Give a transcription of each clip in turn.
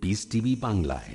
Piece TV বাংলায়।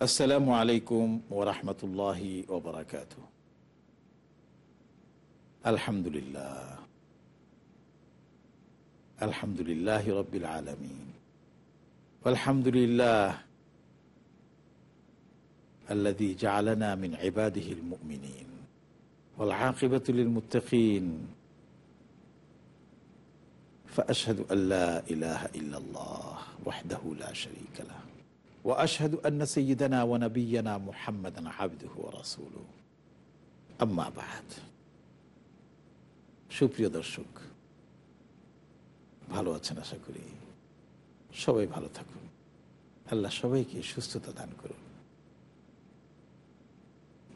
السلام عليكم ورحمة الله وبركاته. الحمد لله. الحمد لله رب العالمين. والحمد لله الذي جعلنا من عباده المؤمنين والعاقبة للمتقين. فأشهد أن لا إله إلا الله وحده لا شريك له. واشهد ان سيدنا ونبينا محمدا عبده ورسوله اما بعد সুপ্রিয় দর্শক ভালো আছেন আশা করি সবাই ভালো থাকুন আল্লাহ সবাইকে সুস্থতা দান করুন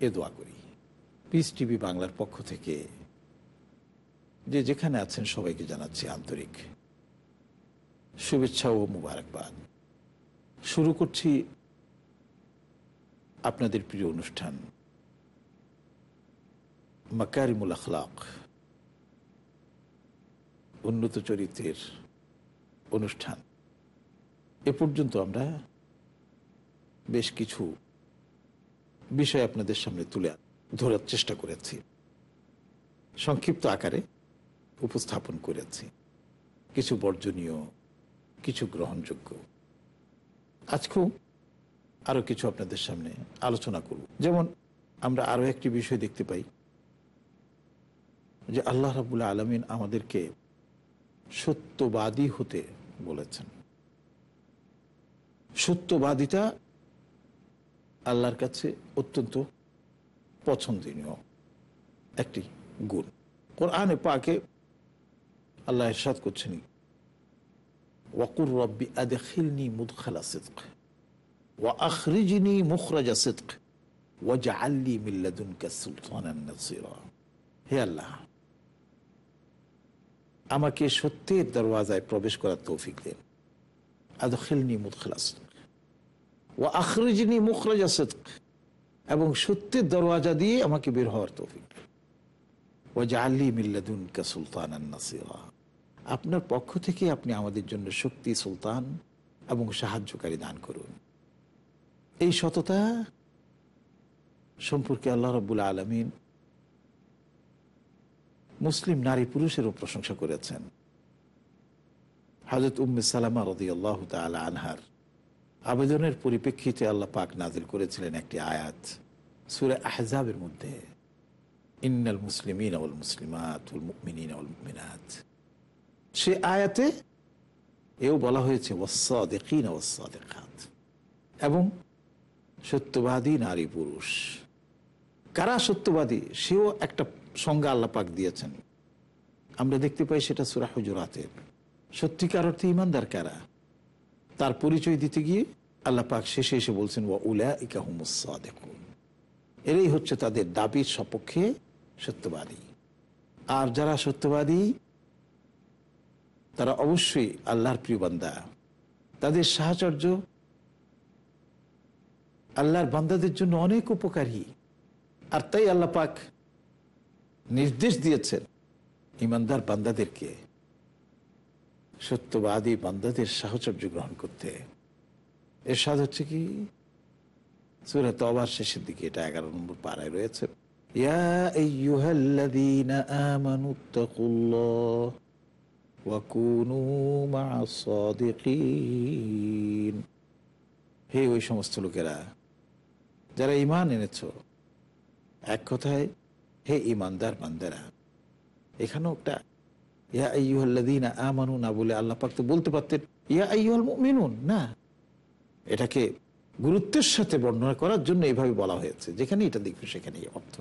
এ দোয়া করি পিস টিভি বাংলার পক্ষ থেকে যে যেখানে আছেন সবাইকে জানাচ্ছি আন্তরিক শুভেচ্ছা ও মুবারকবাদ শুরু করছি আপনাদের প্রিয় অনুষ্ঠান, মাকারিমুল আখলাক, উন্নত চরিত্রের অনুষ্ঠান। এ পর্যন্ত আমরা বেশ কিছু বিষয় আপনাদের সামনে তুলে ধরার চেষ্টা করেছি। সংক্ষিপ্ত আকারে উপস্থাপন করেছি। কিছু বর্জনীয়, কিছু গ্রহণযোগ্য আজকেও আরও কিছু আপনাদের সামনে আলোচনা করব। যেমন আমরা আরও একটি বিষয় দেখতে পাই যে আল্লাহ রাবুল্লাহ আলমিন আমাদেরকে সত্যবাদী হতে বলেছেন। সত্যবাদিতা আল্লাহর কাছে অত্যন্ত পছন্দনীয় একটি গুণ। ওর কোরআনে পাকে আল্লাহ এরশাদ করছেন ওয়াকুর রব্বি আদখিলনি মুদখালা সিদ্ক ওয়া আখরিজনি মুখরাজা সিদ্ক ওয়াজআলনি মিন লাদুনকা সুলতানান নাসিরা হে আল্লাহ আমাকে সত্যের দরওয়াজায় প্রবেশ করার তৌফিক দেন আদখিলনি মুদখালা সিদ্ক ওয়া আখরিজনি মুখরাজা সিদ্ক এবং সত্যের দরওয়াজা দিয়ে আমাকে বের হওয়ার তৌফিক ওয়াজআলনি মিন লাদুনকা সুলতানান নাসিরা আপনার পক্ষ থেকে আপনি আমাদের জন্য শক্তি, সুলতান এবং সাহায্যকারী দান করুন। এই সততা সম্পর্কে আল্লাহ রব্বুল আলমিন মুসলিম নারী পুরুষেরও প্রশংসা করেছেন। হাজরত উম্মে সালামা রদি আল্লাহ তালা আনহার আবেদনের পরিপ্রেক্ষিতে আল্লাহ পাক নাজিল করেছিলেন একটি আয়াত সুরে আহজাবের মধ্যে, ইন্নাল মুসলিমিন আউল মুসলিমাত মুকমিনাত সে আয়াতে এও বলা হয়েছে এবং সত্যবাদী নারী পুরুষ। কারা সত্যবাদী? সেও একটা সংজ্ঞা আল্লাপাক দিয়েছেন। আমরা দেখতে পাই সেটা সুরা হুজুরাতের। সত্যিকার অর্থে ইমানদার কারা? তার পরিচয় দিতে গিয়ে আল্লাহ পাক শেষে এসে বলছেন ওয়া উলা ইকাহুমুসাদেকুন এরাই হচ্ছে তাদের দাবির সপক্ষে সত্যবাদী। আর যারা সত্যবাদী তারা অবশ্যই আল্লাহর প্রিয় বান্দা। তাদের সাহচর্য আল্লাহর বান্দাদের জন্য অনেক উপকারী। আর তাই আল্লাহ পাক নির্দেশ দিয়েছেন ইমানদার বান্দাদেরকে সত্যবাদী বান্দাদের সাহচর্য গ্রহণ করতে। এর স্বাদ হচ্ছে কি? সুরাত অবার শেষের দিকে এটা এগারো নম্বর পাড়ায় রয়েছে। ইয়া আমানু তাকুল্লাহ ওয়া কুনু মা'আস সাদিকিন হে ওই সমস্ত লোকেরা, যারা ঈমান এনেছ, এক কথায় হে ইমানদার বান্দারা, এখানেও একটা, ইয়া আইয়ুহাল্লাযীনা আমানু, না বলে আল্লাহ পাক তো বলতে পারতেন, ইয়া আইয়ুহাল মুমিনুন, না। এটাকে গুরুত্বের সাথে বর্ণনা করার জন্য এইভাবে বলা হয়েছে যেখানে এটা দেখবে সেখানেই অর্থ।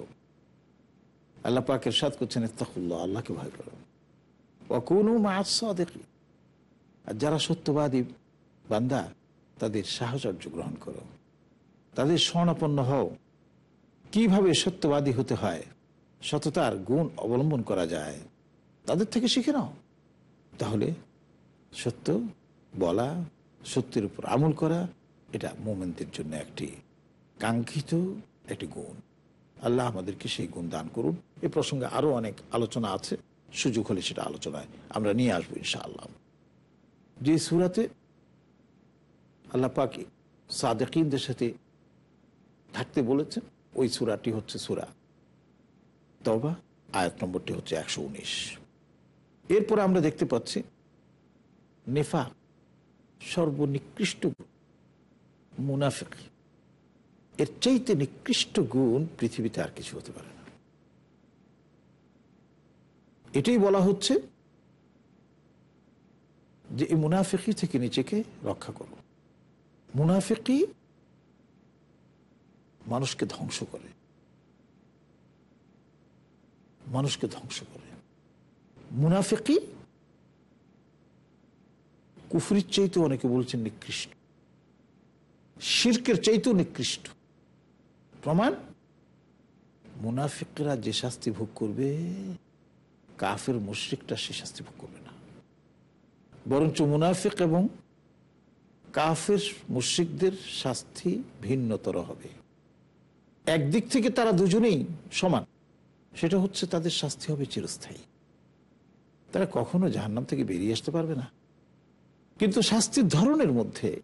আল্লাহ পাকের সাদ করছেন, ইত্তাকুল্লাহ, আল্লাহকে ভয় করো অকুনু দেখি আর যারা সত্যবাদী বান্দা, তাদের সাহচর্য গ্রহণ করো। তাদের স্বর্ণাপন্ন হও। কীভাবে সত্যবাদী হতে হয়, সততার গুণ অবলম্বন করা যায়, তাদের থেকে শিখে নাও। তাহলে সত্য বলা, সত্যের উপর আমল করা, এটা মোমেনদের জন্য একটি কাঙ্ক্ষিত একটি গুণ। আল্লাহ আমাদেরকে সেই গুণ দান করুন। এ প্রসঙ্গে আরও অনেক আলোচনা আছে। সুযোগ হলে সেটা আলোচনায় আমরা নিয়ে আসব ইনশাআল্লাহ। যে সুরাতে আল্লাহ পাকি সাদেকিনদের সাথে থাকতে বলেছেন, ওই সুরাটি হচ্ছে সুরা তবা আয়াত নম্বরটি হচ্ছে একশো উনিশ। এরপরে আমরা দেখতে পাচ্ছি নেফা সর্বনিকৃষ্ট মুনাফিক। এর চাইতে নিকৃষ্ট গুণ পৃথিবীতে আর কিছু হতে পারে না এটাই বলা হচ্ছে যে এই মুনাফিকি থেকে নিজেকে রক্ষা করো। মুনাফিকি মানুষকে ধ্বংস করে। মানুষকে ধ্বংস করে। মুনাফিকি কুফরির চাইতে অনেকে বলছেন নিকৃষ্ট। শির্কের চাইতেও নিকৃষ্ট। প্রমাণ? মুনাফিকরা যে শাস্তি ভোগ করবে কাফের মুশ্রিকটা সে শাস্তি ভোগ করবে না। বরঞ্চ মুনাফিক এবং কাফের মুশ্রিকদের শাস্তি ভিন্নতর হবে। একদিক থেকে তারা দুজনেই সমান, সেটা হচ্ছে তাদের শাস্তি হবে চিরস্থায়ী। তারা কখনো জাহান্নাম থেকে বেরিয়ে আসতে পারবে না। কিন্তু শাস্তির ধরনের মধ্যে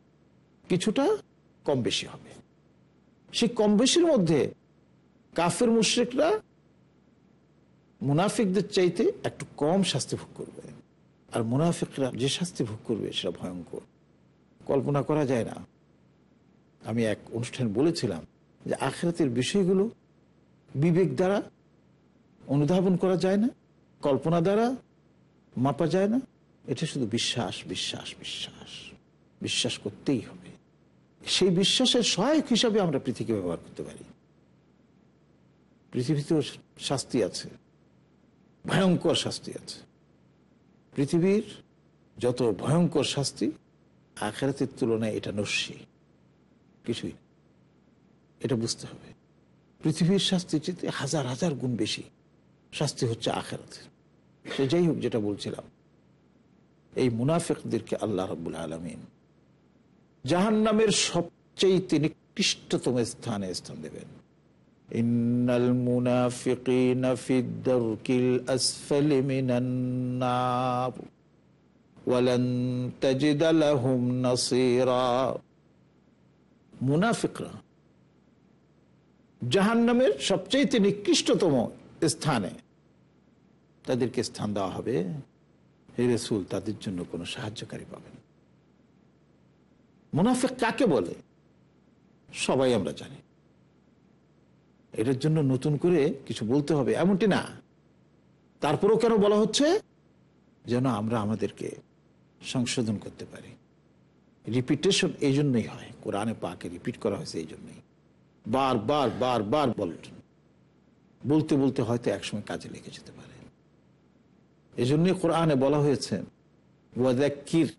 কিছুটা কম বেশি হবে। সেই কম বেশির মধ্যে কাফের মুশ্রিকরা মুনাফিকদের চাইতে একটু কম শাস্তি ভোগ করবে। আর মুনাফিকরা যে শাস্তি ভোগ করবে সেটা ভয়ঙ্কর। কল্পনা করা যায় না। আমি এক অনুষ্ঠানে বলেছিলাম যে আখেরাতের বিষয়গুলো বিবেক দ্বারা অনুধাবন করা যায় না, কল্পনা দ্বারা মাপা যায় না। এটা শুধু বিশ্বাস বিশ্বাস বিশ্বাস। বিশ্বাস করতেই হবে। সেই বিশ্বাসের সহায়ক হিসাবে আমরা পৃথিবীকে ব্যবহার করতে পারি। পৃথিবীতেও শাস্তি আছে। ভয়ঙ্কর শাস্তি আছে। পৃথিবীর যত ভয়ঙ্কর শাস্তি, আখেরাতের তুলনায় এটা নস্যি। কিছুই এটা বুঝতে হবে। পৃথিবীর শাস্তির চেয়ে হাজার হাজার গুণ বেশি শাস্তি হচ্ছে আখেরাতের। সে যাই হোক, যেটা বলছিলাম, এই মুনাফিকদেরকে আল্লাহ রব্বুল আলমিন জাহান নামের সবচেয়ে নিকৃষ্টতম স্থানে স্থান দেবেন। তাজিদ লাহুম নাসীরা মুনাফিকরা জাহান্নামের সবচেয়ে নিকৃষ্টতম স্থানে তাদেরকে স্থান দেওয়া হবে। হে রসুল, তাদের জন্য কোনো সাহায্যকারী পাবেন মুনাফিক কাকে বলে? সবাই আমরা জানি। এটার জন্য নতুন করে কিছু বলতে হবে, এমনটি না। তারপরেও কেন বলা হচ্ছে? যেন আমরা আমাদেরকে সংশোধন করতে পারি। রিপিটেশন এই জন্যই হয়। কোরআনে পাকে রিপিট করা হয়েছে এই জন্যই। বার বার বার বার বলছেন বলতে বলতে হয়তো একসময় কাজে লেগে যেতে পারে। এজন্যই কোরআনে বলা হয়েছে, ওয়াদাক্কির,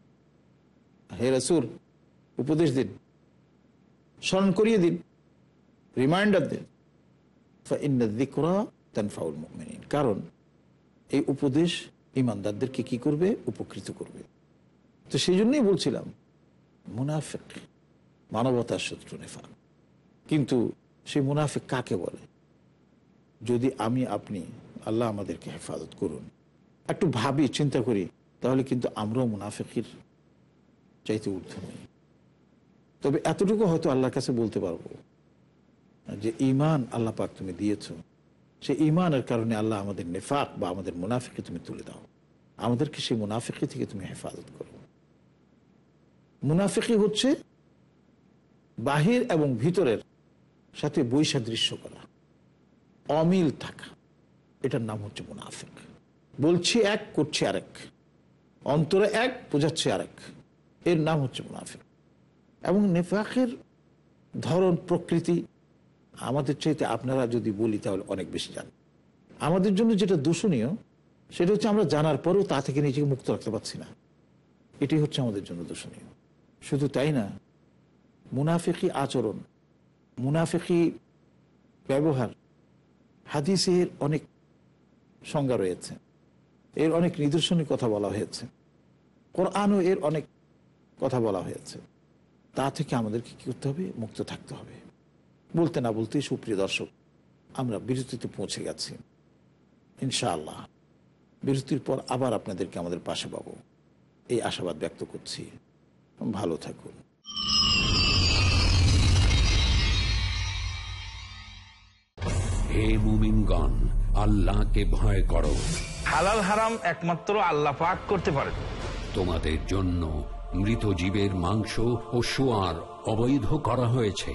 হে রসুল, উপদেশ দিন। স্মরণ করিয়ে দিন। রিমাইন্ডার দিন। কারণ এই উপদেশ ইমানদারদেরকে কি করবে? উপকৃত করবে। তো সেই জন্যই বলছিলাম, মুনাফেক মানবতার শত্রু নেফা কিন্তু সেই মুনাফিক কাকে বলে? যদি আমি, আপনি, আল্লাহ আমাদেরকে হেফাজত করুন। একটু ভাবি, চিন্তা করি, তাহলে কিন্তু আমরাও মুনাফিকির চাইতে ঊর্ধ্ব নই তবে এতটুকু হয়তো আল্লাহর কাছে বলতে পারব। যে ইমান আল্লাহ পাক তুমি দিয়েছ, সে ইমানের কারণে আল্লাহ আমাদের নেফাক বা আমাদের মুনাফিকে তুমি তুলে দাও। আমাদেরকে সেই মুনাফিকি থেকে তুমি হেফাজত করো। মুনাফিকি হচ্ছে বাহির এবং ভিতরের সাথে বৈসাদৃশ্য করা, অমিল থাকা। এটার নাম হচ্ছে মুনাফিক। বলছি এক, করছে আরেক। অন্তরে এক, বোঝাচ্ছে আরেক। এর নাম হচ্ছে মুনাফিক। এবং নেফাকের ধরন, প্রকৃতি আমাদের চাইতে আপনারা যদি বলি তাহলে অনেক বেশি জান। আমাদের জন্য যেটা দূষণীয়, সেটা হচ্ছে আমরা জানার পরেও তা থেকে নিজেকে মুক্ত রাখতে পারছি না। এটি হচ্ছে আমাদের জন্য দূষণীয়। শুধু তাই না, মুনাফিকি আচরণ, মুনাফিকি ব্যবহার, হাদিসের অনেক সংজ্ঞা রয়েছে। এর অনেক নিদর্শনের কথা বলা হয়েছে। কোরআনও এর অনেক কথা বলা হয়েছে। তা থেকে আমাদেরকে কী করতে হবে? মুক্ত থাকতে হবে। বলতে না বলতেই সুপ্রিয় দর্শক আমরা বিরতিতে পৌঁছে গেছি। ইনশাআল্লাহ। বিরতির পর আবার আপনাদেরকে আমাদের পাশে পাবো। এই আশাবাদ ব্যক্ত করছি। ভালো থাকুন। হে মুমিনগণ আল্লাহকে ভয় করো। হালাল হারাম একমাত্র আল্লাহ পাক করতে পারেন। তোমাদের জন্য মৃত জীবের মাংস ও সোয়ার অবৈধ করা হয়েছে।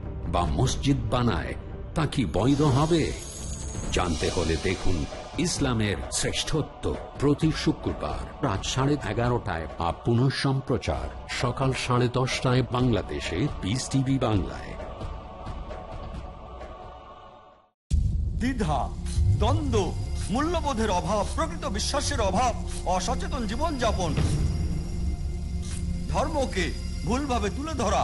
বা মসজিদ বানায়, তা কি বৈধ হবে? জানতে হলে দেখুন ইসলামের শ্রেষ্ঠত্ব প্রতি শুক্রবার রাত সাড়ে এগারোটায় বা পুনঃ সম্প্রচার সকাল সাড়ে দশটায় বাংলাদেশে পিস টিভি বাংলায়। দ্বিধা, দ্বন্দ্ব, মূল্যবোধের অভাব, প্রকৃত বিশ্বাসের অভাব, অসচেতন জীবনযাপন, ধর্মকে ভুলভাবে তুলে ধরা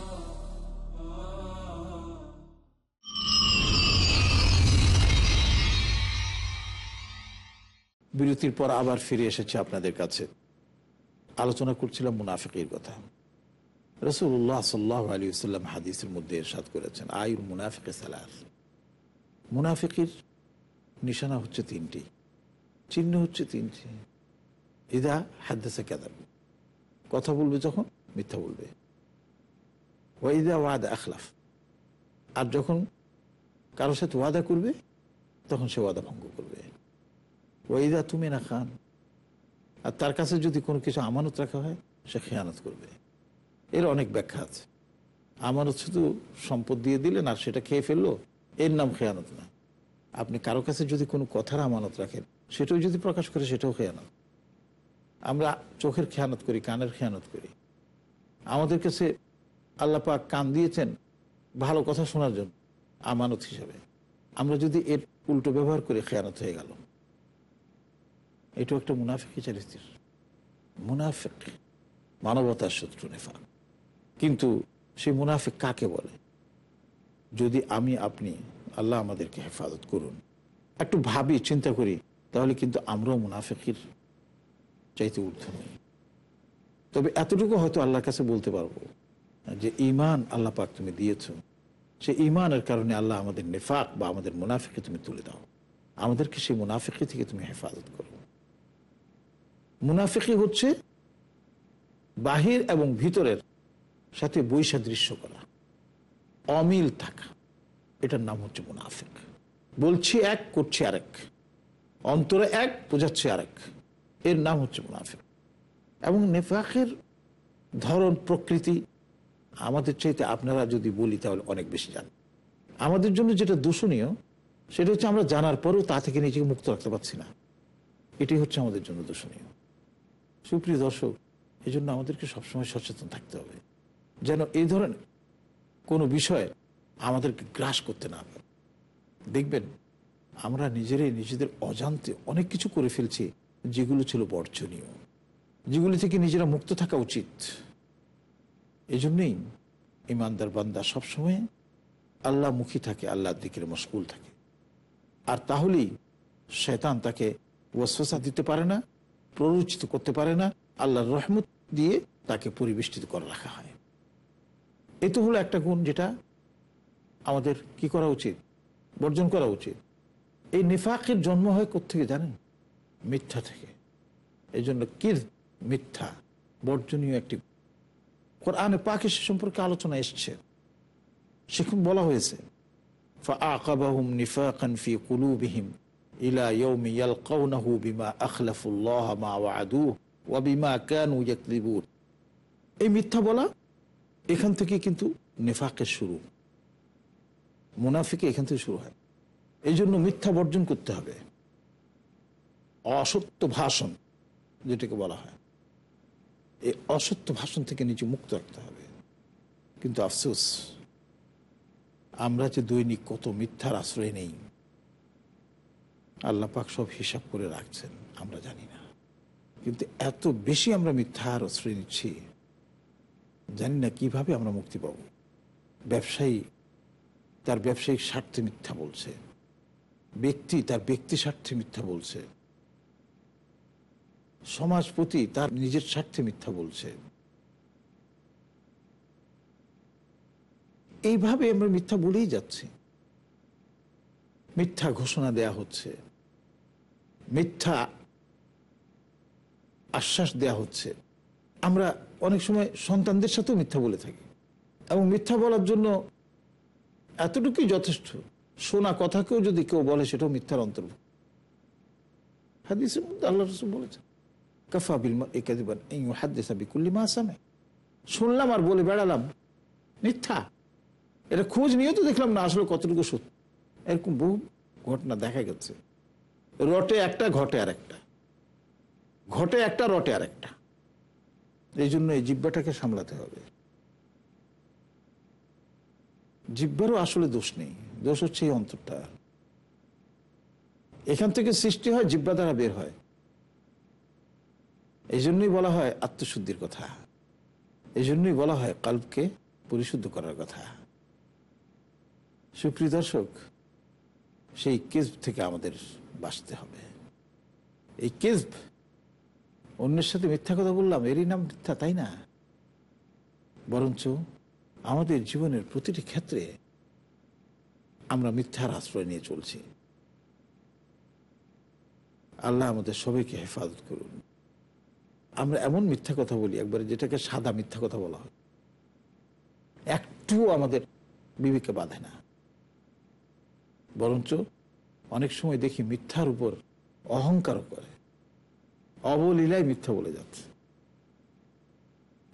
বিরতির পর আবার ফিরে এসেছে আপনাদের কাছে। আলোচনা করছিলাম মুনাফিকের কথা। রসুল্লাহ সাল্লাহ আলী সাল্লাম হাদিসের মধ্যে এরশাদ করেছেন আয়ুর মুনাফিকে সালাস। মুনাফিকের নিশানা হচ্ছে তিনটি, চিহ্ন হচ্ছে তিনটি। ইদা হাদ্দাসে কেদাব কথা বলবে যখন, মিথ্যা বলবে। ওয়াইদা ওয়াদা আখলাফ, আর যখন কারোর সাথে ওয়াদা করবে, তখন সে ওয়াদা ভঙ্গ করবে। ওয়াইদা তুমি না খান। আর তার কাছে যদি কোনো কিছু আমানত রাখা হয়, সে খেয়ানত করবে। এর অনেক ব্যাখ্যা আছে। আমানত শুধু সম্পদ দিয়ে দিলেন আর সেটা খেয়ে ফেলল, এর নাম খেয়ানত না। আপনি কারও কাছে যদি কোনো কথার আমানত রাখেন, সেটাও যদি প্রকাশ করে, সেটাও খেয়ানত। আমরা চোখের খেয়ানত করি, কানের খেয়ানত করি। আমাদের কাছে আল্লাহ পাক কান দিয়েছেন ভালো কথা শোনার জন্য, আমানত হিসাবে। আমরা যদি এর উল্টো ব্যবহার করে খেয়ানত হয়ে গেল এটাও একটা মুনাফিক চারিত্র মুনাফিক মানবতার শত্রু নেফা কিন্তু সেই মুনাফিক কাকে বলে? যদি আমি, আপনি, আল্লাহ আমাদেরকে হেফাজত করুন। একটু ভাবি, চিন্তা করি, তাহলে কিন্তু আমরাও মুনাফিকির চাইতে ঊর্ধ্ব নই। তবে এতটুকু হয়তো আল্লাহর কাছে বলতে পারব যে ইমান আল্লাহ পাক তুমি দিয়েছ। সে ইমানের কারণে আল্লাহ আমাদের নেফাক বা আমাদের মুনাফিকে তুমি তুলে দাও। আমাদেরকে সেই মুনাফিকি থেকে তুমি হেফাজত করো। মুনাফিকি হচ্ছে বাহির এবং ভিতরের সাথে বৈসাদৃশ্য করা, অমিল থাকা। এটার নাম হচ্ছে মুনাফিক। বলছি এক, করছি আরেক। অন্তরে এক, বোঝাচ্ছে আরেক। এর নাম হচ্ছে মুনাফিক। এবং নেফাকের ধরন, প্রকৃতি, আমাদের চাইতে আপনারা যদি বলি তাহলে অনেক বেশি জান আমাদের জন্য যেটা দূষণীয়, সেটা হচ্ছে আমরা জানার পরেও তা থেকে নিজেকে মুক্ত রাখতে পারছি না। এটি হচ্ছে আমাদের জন্য দূষণীয়। সুপ্রিয় দর্শক এই জন্য আমাদেরকে সবসময় সচেতন থাকতে হবে। যেন এই ধরনের কোনো বিষয় আমাদেরকে গ্রাস করতে না পারে। দেখবেন, আমরা নিজেরাই নিজেদের অজান্তে অনেক কিছু করে ফেলছি যেগুলো ছিল বর্জনীয়, যেগুলি থেকে নিজেরা মুক্ত থাকা উচিত। এই জন্যেই ইমানদার বান্দা সবসময় আল্লাহ মুখী থাকে, আল্লাহর দিকের মশগুল থাকে। আর তাহলেই শয়তান তাকে ওয়াসওয়াসা দিতে পারে না প্ররোচিত করতে পারে না, আল্লাহর রহমত দিয়ে তাকে পরিবেষ্টিত করে রাখা হয়। এ তো হলো একটা গুণ যেটা আমাদের কি করা উচিত? বর্জন করা উচিত। এই নিফাকের জন্ম হয় কোথেকে জানেন? মিথ্যা থেকে। এই জন্য কির মিথ্যা? বর্জনীয় একটি কোরআনে পাখি সে সম্পর্কে আলোচনা এসছে। সেখানে বলা হয়েছে, ফা আকাবাহুম নিফাকান ফি কুলুবিহিম। ইলা ইয়ৌমি ইয়ালকাউনাহু বিমা আখলাফুল্লাহ মা ওয়াদু ওয়া বিমা কানু ইয়াকযিবুন এই মিথ্যা বলা এখান থেকে কিন্তু নেফাকের শুরু। মুনাফিকে এখান থেকে শুরু হয়। এই জন্য মিথ্যা বর্জন করতে হবে। অসত্য ভাষণ যেটাকে বলা হয়। এই অসত্য ভাষণ থেকে নিচে মুক্ত রাখতে হবে। কিন্তু আফসোস, আমরা যে দৈনিক কত মিথ্যার আশ্রয় নেই। আল্লাহ পাক সব হিসাব করে রাখছেন, আমরা জানি না। কিন্তু এত বেশি আমরা মিথ্যার আশ্রয় নিচ্ছি, জানি না কীভাবে আমরা মুক্তি পাব। ব্যবসায়ী তার ব্যবসায়িক স্বার্থে মিথ্যা বলছে, ব্যক্তি তার ব্যক্তি স্বার্থে মিথ্যা বলছে, সমাজপতি তার নিজের স্বার্থে মিথ্যা বলছে। এইভাবে আমরা মিথ্যা বলেই যাচ্ছি। মিথ্যা ঘোষণা দেয়া হচ্ছে। মিথ্যা আশ্বাস দেয়া হচ্ছে। আমরা অনেক সময় সন্তানদের সাথেও মিথ্যা বলে থাকি। এবং মিথ্যা বলার জন্য এতটুকুই যথেষ্ট, শোনা কথাকেও যদি কেউ বলে, সেটাও মিথ্যার অন্তর্ভুক্ত। হাদিসের আল্লাহ রসুল কাফা বিল একাদিবান এই হাদিসা বিকুল্লি শুনলাম আর বলে বেড়ালাম, মিথ্যা। এটা খোঁজ নিয়ে তো দেখলাম না, আসলে কতটুকু সত্য। এরকম বহু ঘটনা দেখা গেছে। রটে একটা, ঘটে আর একটা ঘটে একটা, রটে আর একটা এই জন্য এই জিব্বাটাকে সামলাতে হবে। জিব্বারও আসলে দোষ নেই। দোষ হচ্ছে এই অন্তরটা। এখান থেকে সৃষ্টি হয় জিব্বা দ্বারা বের হয়। এই জন্যই বলা হয় আত্মশুদ্ধির কথা। এই জন্যই বলা হয় কাল্পকে পরিশুদ্ধ করার কথা। সুপ্রিয় দর্শক, সেই কেস থেকে আমাদের বাঁচতে হবে। এই কেজব অন্যের সাথে মিথ্যা কথা বললাম, এরই নাম মিথ্যা, তাই না? বরঞ্চ আমাদের জীবনের প্রতিটি ক্ষেত্রে আমরা মিথ্যার আশ্রয় নিয়ে চলছি। আল্লাহ আমাদের সবাইকে হেফাজত করুন। আমরা এমন মিথ্যা কথা বলি, একবারে যেটাকে সাদা মিথ্যা কথা বলা হয়। একটুও আমাদের বিবেকে বাঁধে না। বরঞ্চ অনেক সময় দেখি মিথ্যার উপর অহংকারও করে। অবলীলায় মিথ্যা বলে যাচ্ছে।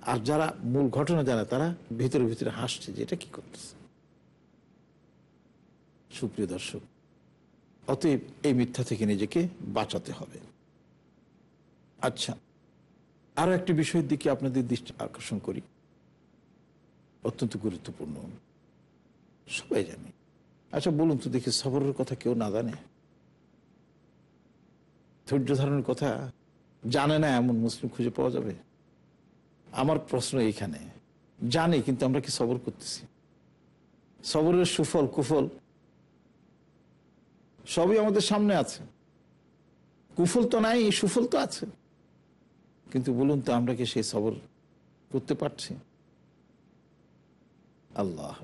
আর যারা মূল ঘটনা জানে, তারা ভিতরে ভিতরে হাসছে যে এটা কি করতেছে। সুপ্রিয় দর্শক, অতএব এই মিথ্যা থেকে নিজেকে বাঁচাতে হবে। আচ্ছা আরও একটি বিষয়ের দিকে আপনাদের দৃষ্টি আকর্ষণ করি। অত্যন্ত গুরুত্বপূর্ণ। সবাই জানে আচ্ছা বলুন তো দেখি সবরের কথা কেউ না জানে। ধৈর্য ধারণের কথা জানে না এমন মুসলিম খুঁজে পাওয়া যাবে? আমার প্রশ্ন এইখানে। জানি, কিন্তু আমরা কি সবর করতেছি? সবরের সুফল, কুফল সবই আমাদের সামনে আছে। কুফল তো নাই, সুফল তো আছে। কিন্তু বলুন তো আমরা কি সেই সবর করতে পারছি? আল্লাহ।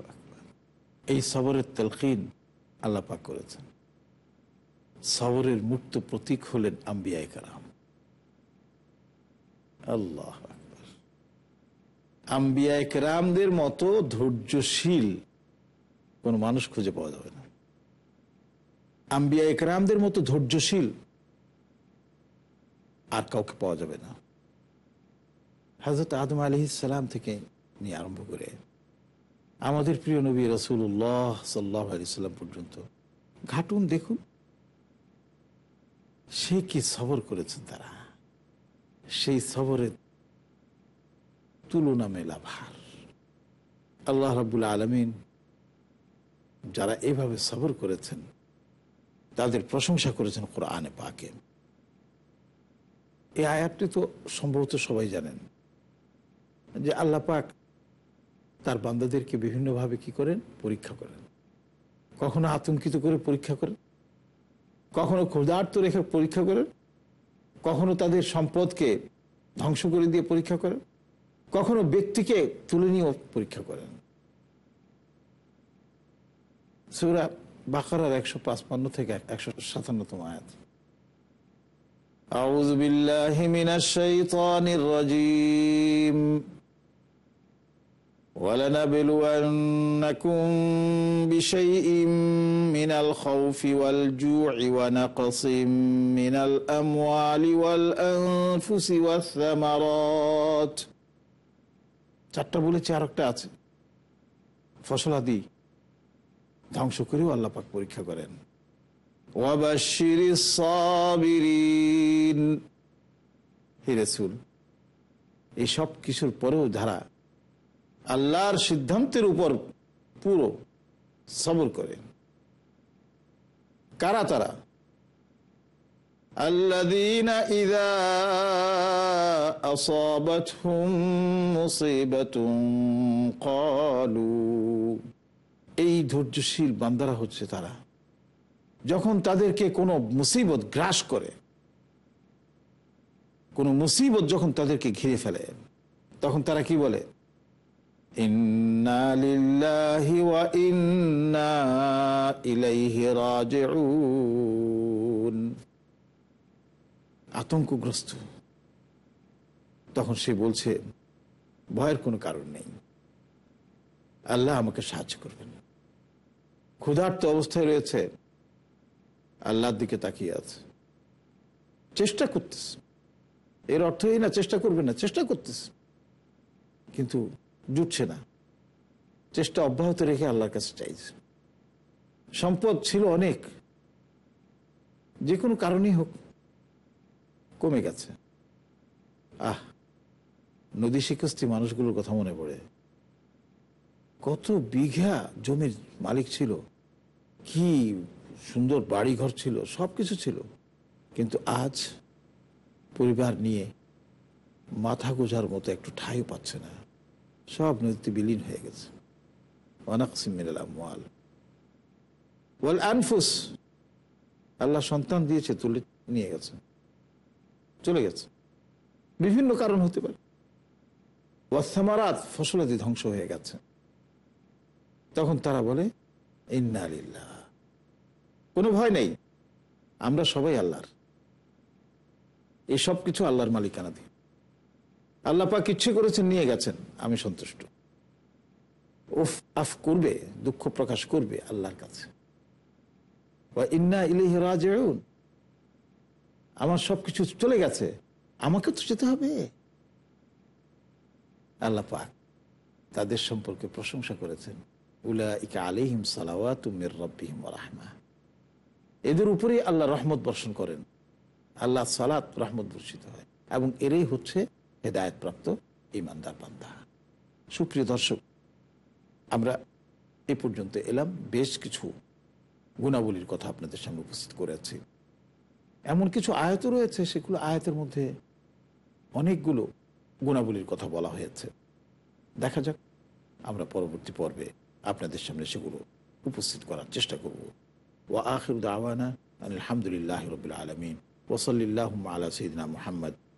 এই সবরের তেলকিন আল্লাহ পাক করেছেন। সবরের মূর্ত প্রতীক হলেন আম্বিয়ায় কারাম। আল্লাহ। আম্বিয়ায় কেরামদের মতো ধৈর্যশীল কোন মানুষ খুঁজে পাওয়া যাবে না। আম্বিয়া একরামদের মতো ধৈর্যশীল আর কাউকে পাওয়া যাবে না। হাজরত আদম আলি সালাম থেকে নিয়ে আরম্ভ করে আমাদের প্রিয় নবী রসুল্লাহ সাল্লাহ আলি সাল্লাম পর্যন্ত। ঘাটুন দেখুন, সে কি সবর করেছেন তারা? সেই সবরের তুলনা মেলা ভার। আল্লাহ রাবুল আলমিন যারা এভাবে সবর করেছেন, তাদের প্রশংসা করেছেন কোরআনে পাকে। এই আয়াতটি তো সম্ভবত সবাই জানেন যে আল্লাহ পাক তার বান্দাদেরকে বিভিন্নভাবে কি করেন পরীক্ষা করেন কখনো আতঙ্কিত করে পরীক্ষা করেন কখনো ক্ষুধার্ত রেখে পরীক্ষা করেন কখনো তাদের সম্পদকে ধ্বংস করে দিয়ে পরীক্ষা করেন কখনো ব্যক্তিকে তুলে নিয়েও পরীক্ষা করেন সুরা বাকারার একশো পাঁচপান্ন থেকে একশো সাতান্নতম আয়াত أعوذ بالله من الشيطان الرجيم ولنبلونكم بشيء من الخوف والجوع ونقص من الأموال والأنفس والثمرات চারটা বলেছি আর একটা আছে ফসলাদি ধ্বংস করেও আল্লাহ পাক পরীক্ষা করেন ওয়াবাশিরি সাবিরিন হে রাসূল এই সব কিছুর পরেও যারা আল্লাহর সিদ্ধান্তের উপর পুরো সবর করেন কারা তারা الذين إذا أصابتهم مصيبة قالوا এই ধৈর্যশীল বান্দারা হচ্ছে তারা যখন তাদেরকে কোনো মুসিবত গ্রাস করে কোনো মুসিবত যখন তাদেরকে ঘিরে ফেলে তখন তারা কি বলে আতঙ্কগ্রস্ত। তখন সে বলছে, ভয়ের কোনো কারণ নেই। আল্লাহ আমাকে সাহায্য করবেন। ক্ষুধার্ত অবস্থায় রয়েছে। আল্লাহর দিকে তাকিয়ে আছে। চেষ্টা করতেছে। এর অর্থ এই না, চেষ্টা করবে না, চেষ্টা করতেছে। কিন্তু জুটছে না। চেষ্টা অব্যাহত রেখে আল্লাহর কাছে চাইছে। সম্পদ ছিল অনেক। যে কোনো কারণেই হোক কমে গেছে। আহ, নদী শিকস্তি মানুষগুলোর কথা মনে পড়ে। কত বিঘা জমির মালিক ছিল। কি সুন্দর বাড়ি ঘর ছিল সব কিছু ছিল। কিন্তু আজ পরিবার নিয়ে মাথা গোজার মতো একটু ঠাইও পাচ্ছে না। সব নদীতে বিলীন হয়ে গেছে। অনাকসিমিনাল আনফুস। আল্লাহ সন্তান দিয়েছে, তুলে নিয়ে গেছে। চলে গেছে। বিভিন্ন কারণ হতে পারে। ওয়াসামারাত ফসলাদি ধ্বংস হয়ে গেছে। তখন তারা বলে ইন্নালিল্লাহ কোনো ভয় নেই। আমরা সবাই আল্লাহর। এই সব কিছু আল্লাহর মালিকানা দিয়ে আল্লাহ পাক ইচ্ছে করেছেন নিয়ে গেছেন, আমি সন্তুষ্ট। উফ, আফ করবে, দুঃখ প্রকাশ করবে আল্লাহর কাছে। ইন্না ইলিহি রাজিউন। আমার সবকিছু চলে গেছে আমাকে তো যেতে হবে। আল্লাহ পাক তাদের সম্পর্কে প্রশংসা করেছেন। এদের উপরেই আল্লাহ রহমত বর্ষণ করেন। আল্লাহ সালাত, রহমত বর্ষিত হয়। এবং এরাই হচ্ছে হেদায়ত প্রাপ্ত ইমানদার বান্দা। সুপ্রিয় দর্শক, আমরা এ পর্যন্ত এলাম। বেশ কিছু গুণাবলীর কথা আপনাদের সামনে উপস্থিত করেছি এমন কিছু আয়ত রয়েছে, সেগুলো আয়তের মধ্যে অনেকগুলো গুণাবলীর কথা বলা হয়েছে। দেখা যাক, আমরা পরবর্তী পর্বে আপনাদের সামনে সেগুলো উপস্থিত করার চেষ্টা করব। ও আখির দাওয়ানা আলহামদুলিল্লাহ রবিল আলমিন। ওসলিল্লাহ আলা সঈদিনা Mohammad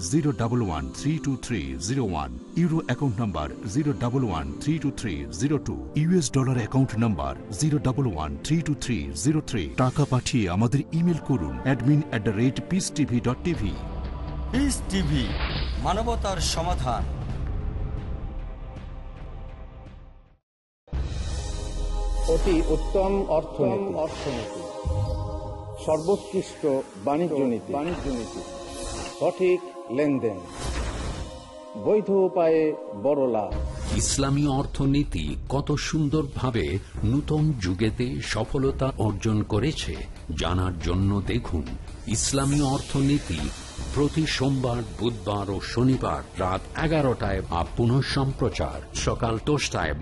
zero double one three two three zero one euro account number zero double one three two three zero two US dollar account number zero double one three two three zero three টাকা পাঠিয়ে আমাদের email করুন admin at the rate Peace TV dot TV Peace TV মানবতার সমাধান। অতি উত্তম অর্থনীতি অর্থনীতি। সর্বোৎকৃষ্ট বাণিজ্য নীতি। বাণিজ্য নীতি। সঠিক লেনদেন। বৈধ উপায়ে বড় লাভ। ইসলামী অর্থনীতি কত সুন্দরভাবে নূতন যুগেতে সফলতা অর্জন করেছে, জানার জন্য দেখুন ইসলামী অর্থনীতি প্রতি সোমবার, বুধবার ও শনিবার রাত এগারোটায় বা পুনঃ সম্প্রচার সকাল দশটায়